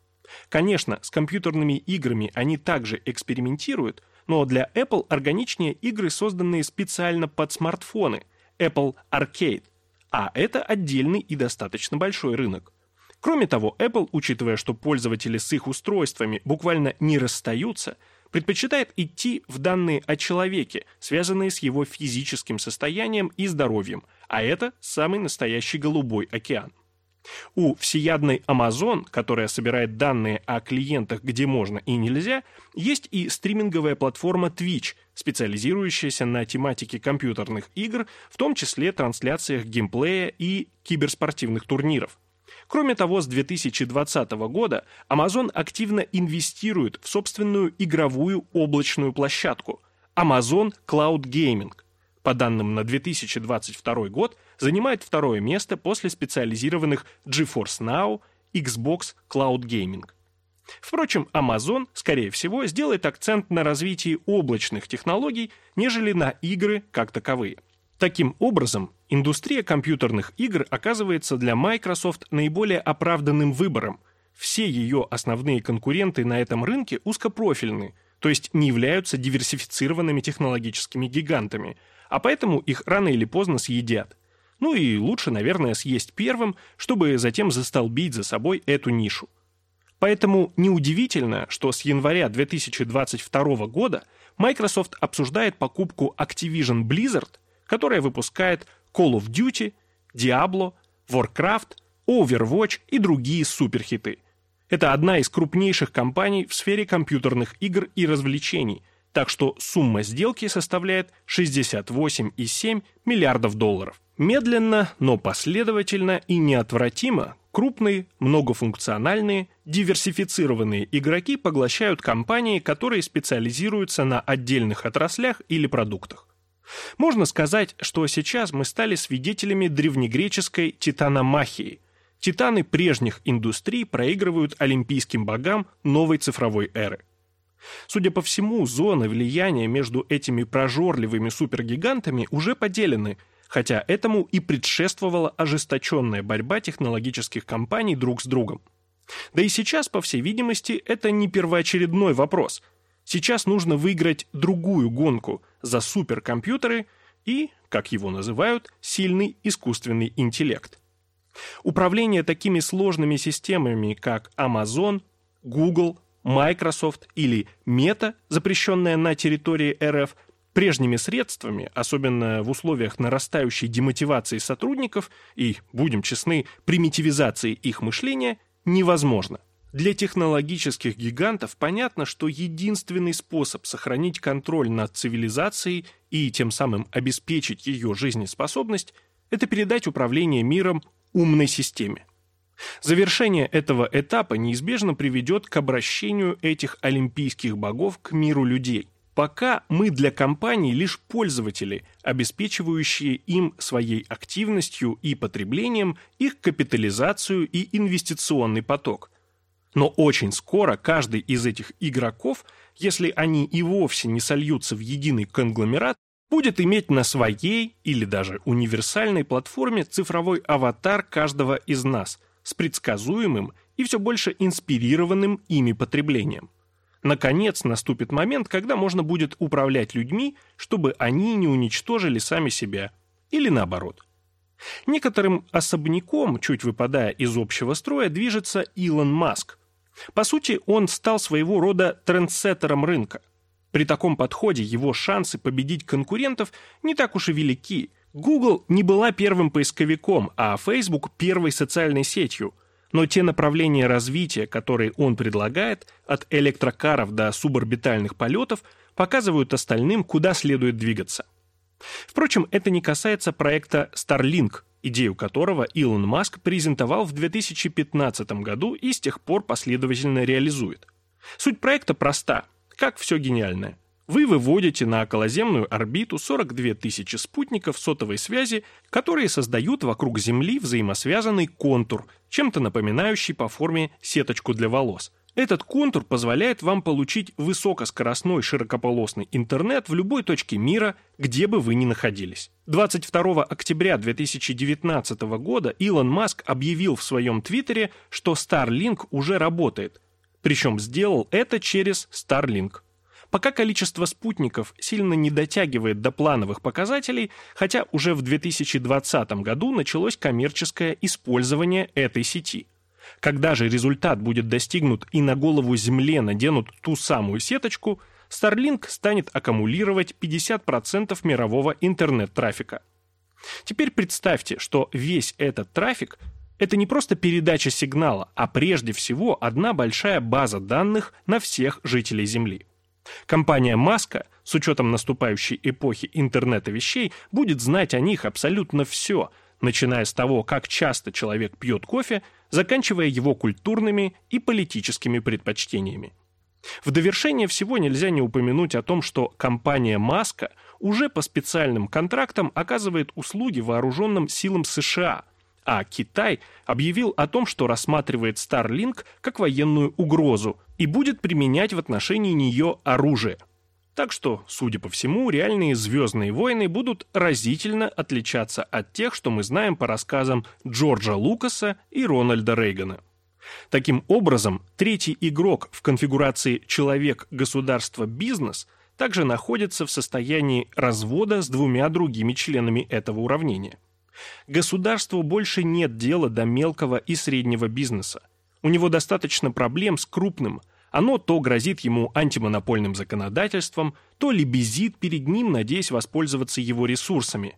Конечно, с компьютерными играми они также экспериментируют, но для Apple органичнее игры, созданные специально под смартфоны, Apple Arcade, а это отдельный и достаточно большой рынок. Кроме того, Apple, учитывая, что пользователи с их устройствами буквально не расстаются, предпочитает идти в данные о человеке, связанные с его физическим состоянием и здоровьем, а это самый настоящий голубой океан. У всеядной Amazon, которая собирает данные о клиентах где можно и нельзя, есть и стриминговая платформа Twitch, специализирующаяся на тематике компьютерных игр, в том числе трансляциях геймплея и киберспортивных турниров. Кроме того, с 2020 года Amazon активно инвестирует в собственную игровую облачную площадку Amazon Cloud Gaming. По данным на 2022 год, занимает второе место после специализированных GeForce Now, Xbox Cloud Gaming. Впрочем, Amazon, скорее всего, сделает акцент на развитии облачных технологий, нежели на игры как таковые. Таким образом, индустрия компьютерных игр оказывается для Microsoft наиболее оправданным выбором. Все ее основные конкуренты на этом рынке узкопрофильны, то есть не являются диверсифицированными технологическими гигантами, а поэтому их рано или поздно съедят. Ну и лучше, наверное, съесть первым, чтобы затем застолбить за собой эту нишу. Поэтому неудивительно, что с января 2022 года Microsoft обсуждает покупку Activision Blizzard, которая выпускает Call of Duty, Diablo, Warcraft, Overwatch и другие суперхиты. Это одна из крупнейших компаний в сфере компьютерных игр и развлечений, так что сумма сделки составляет 68,7 миллиардов долларов. Медленно, но последовательно и неотвратимо крупные, многофункциональные, диверсифицированные игроки поглощают компании, которые специализируются на отдельных отраслях или продуктах. Можно сказать, что сейчас мы стали свидетелями древнегреческой титаномахии. Титаны прежних индустрий проигрывают олимпийским богам новой цифровой эры. Судя по всему, зоны влияния между этими прожорливыми супергигантами уже поделены, хотя этому и предшествовала ожесточенная борьба технологических компаний друг с другом. Да и сейчас, по всей видимости, это не первоочередной вопрос. Сейчас нужно выиграть другую гонку за суперкомпьютеры и, как его называют, сильный искусственный интеллект. Управление такими сложными системами, как Amazon, Google, Microsoft или Meta, запрещенная на территории РФ, прежними средствами, особенно в условиях нарастающей демотивации сотрудников и, будем честны, примитивизации их мышления, невозможно. Для технологических гигантов понятно, что единственный способ сохранить контроль над цивилизацией и тем самым обеспечить ее жизнеспособность – это передать управление миром умной системе. Завершение этого этапа неизбежно приведет к обращению этих олимпийских богов к миру людей. Пока мы для компаний лишь пользователи, обеспечивающие им своей активностью и потреблением их капитализацию и инвестиционный поток. Но очень скоро каждый из этих игроков, если они и вовсе не сольются в единый конгломерат, будет иметь на своей или даже универсальной платформе цифровой аватар каждого из нас – с предсказуемым и все больше инспирированным ими потреблением. Наконец наступит момент, когда можно будет управлять людьми, чтобы они не уничтожили сами себя, или наоборот. Некоторым особняком, чуть выпадая из общего строя, движется Илон Маск. По сути, он стал своего рода трендсеттером рынка. При таком подходе его шансы победить конкурентов не так уж и велики, Google не была первым поисковиком, а Facebook – первой социальной сетью. Но те направления развития, которые он предлагает, от электрокаров до суборбитальных полетов, показывают остальным, куда следует двигаться. Впрочем, это не касается проекта Starlink, идею которого Илон Маск презентовал в 2015 году и с тех пор последовательно реализует. Суть проекта проста, как все гениальное. Вы выводите на околоземную орбиту 42 тысячи спутников сотовой связи, которые создают вокруг Земли взаимосвязанный контур, чем-то напоминающий по форме сеточку для волос. Этот контур позволяет вам получить высокоскоростной широкополосный интернет в любой точке мира, где бы вы ни находились. 22 октября 2019 года Илон Маск объявил в своем твиттере, что Starlink уже работает. Причем сделал это через Starlink. Пока количество спутников сильно не дотягивает до плановых показателей, хотя уже в 2020 году началось коммерческое использование этой сети. Когда же результат будет достигнут и на голову Земле наденут ту самую сеточку, Starlink станет аккумулировать 50% мирового интернет-трафика. Теперь представьте, что весь этот трафик – это не просто передача сигнала, а прежде всего одна большая база данных на всех жителей Земли. Компания Маска, с учетом наступающей эпохи интернета вещей, будет знать о них абсолютно все, начиная с того, как часто человек пьет кофе, заканчивая его культурными и политическими предпочтениями. В довершение всего нельзя не упомянуть о том, что компания Маска уже по специальным контрактам оказывает услуги вооруженным силам США, а Китай объявил о том, что рассматривает Starlink как военную угрозу и будет применять в отношении нее оружие. Так что, судя по всему, реальные «Звездные войны» будут разительно отличаться от тех, что мы знаем по рассказам Джорджа Лукаса и Рональда Рейгана. Таким образом, третий игрок в конфигурации «человек-государство-бизнес» также находится в состоянии развода с двумя другими членами этого уравнения – Государству больше нет дела до мелкого и среднего бизнеса. У него достаточно проблем с крупным. Оно то грозит ему антимонопольным законодательством, то лебезит перед ним, надеясь воспользоваться его ресурсами.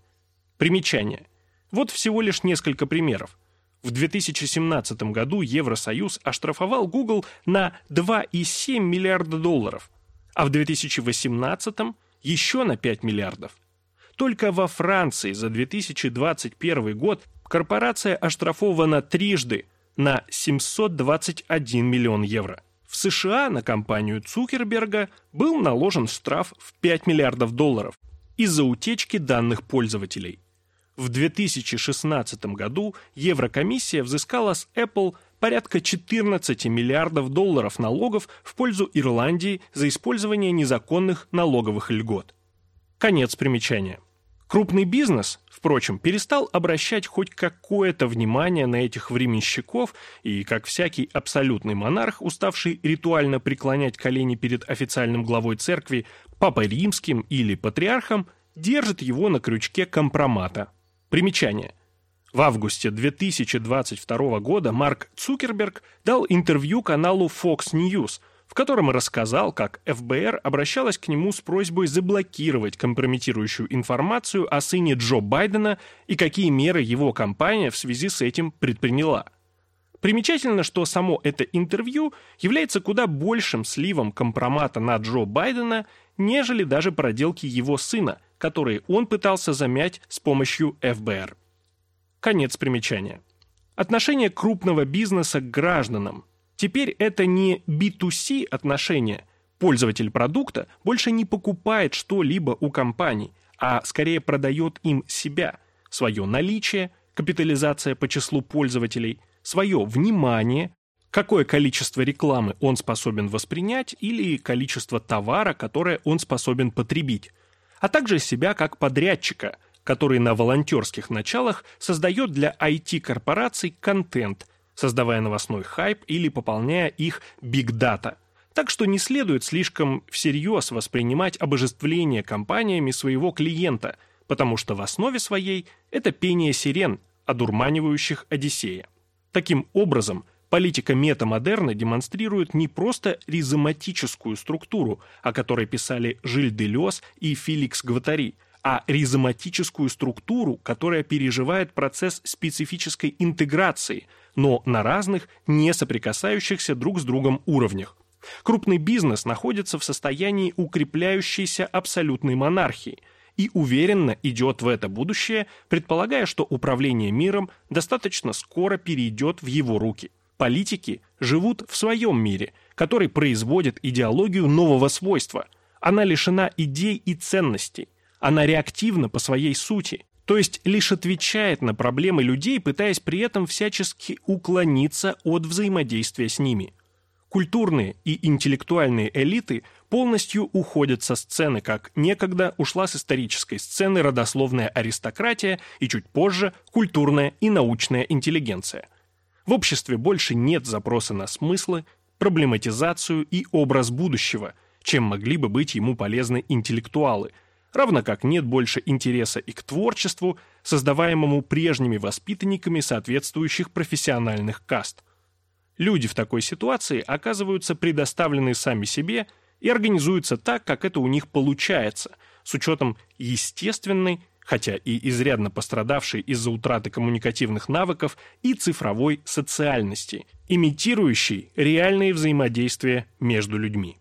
Примечание. Вот всего лишь несколько примеров. В 2017 году Евросоюз оштрафовал Google на 2,7 миллиарда долларов, а в 2018 еще на 5 миллиардов. Только во Франции за 2021 год корпорация оштрафована трижды на 721 миллион евро. В США на компанию Цукерберга был наложен штраф в 5 миллиардов долларов из-за утечки данных пользователей. В 2016 году Еврокомиссия взыскала с Apple порядка 14 миллиардов долларов налогов в пользу Ирландии за использование незаконных налоговых льгот. Конец примечания. Крупный бизнес, впрочем, перестал обращать хоть какое-то внимание на этих временщиков и, как всякий абсолютный монарх, уставший ритуально преклонять колени перед официальным главой церкви, папой римским или патриархом, держит его на крючке компромата. Примечание. В августе 2022 года Марк Цукерберг дал интервью каналу Fox News – в котором рассказал, как ФБР обращалась к нему с просьбой заблокировать компрометирующую информацию о сыне Джо Байдена и какие меры его компания в связи с этим предприняла. Примечательно, что само это интервью является куда большим сливом компромата на Джо Байдена, нежели даже проделки его сына, которые он пытался замять с помощью ФБР. Конец примечания. Отношение крупного бизнеса к гражданам – Теперь это не B2C отношения. Пользователь продукта больше не покупает что-либо у компаний, а скорее продает им себя, свое наличие, капитализация по числу пользователей, свое внимание, какое количество рекламы он способен воспринять или количество товара, которое он способен потребить, а также себя как подрядчика, который на волонтерских началах создает для IT-корпораций контент – создавая новостной хайп или пополняя их биг-дата. Так что не следует слишком всерьез воспринимать обожествление компаниями своего клиента, потому что в основе своей это пение сирен, одурманивающих Одиссея. Таким образом, политика метамодерна демонстрирует не просто ризоматическую структуру, о которой писали Жиль Делес и Феликс Гватари, а ризоматическую структуру, которая переживает процесс специфической интеграции, но на разных, не соприкасающихся друг с другом уровнях. Крупный бизнес находится в состоянии укрепляющейся абсолютной монархии и уверенно идет в это будущее, предполагая, что управление миром достаточно скоро перейдет в его руки. Политики живут в своем мире, который производит идеологию нового свойства. Она лишена идей и ценностей. Она реактивна по своей сути, то есть лишь отвечает на проблемы людей, пытаясь при этом всячески уклониться от взаимодействия с ними. Культурные и интеллектуальные элиты полностью уходят со сцены, как некогда ушла с исторической сцены родословная аристократия и чуть позже культурная и научная интеллигенция. В обществе больше нет запроса на смыслы, проблематизацию и образ будущего, чем могли бы быть ему полезны интеллектуалы – равно как нет больше интереса и к творчеству, создаваемому прежними воспитанниками соответствующих профессиональных каст. Люди в такой ситуации оказываются предоставлены сами себе и организуются так, как это у них получается, с учетом естественной, хотя и изрядно пострадавшей из-за утраты коммуникативных навыков и цифровой социальности, имитирующей реальные взаимодействия между людьми.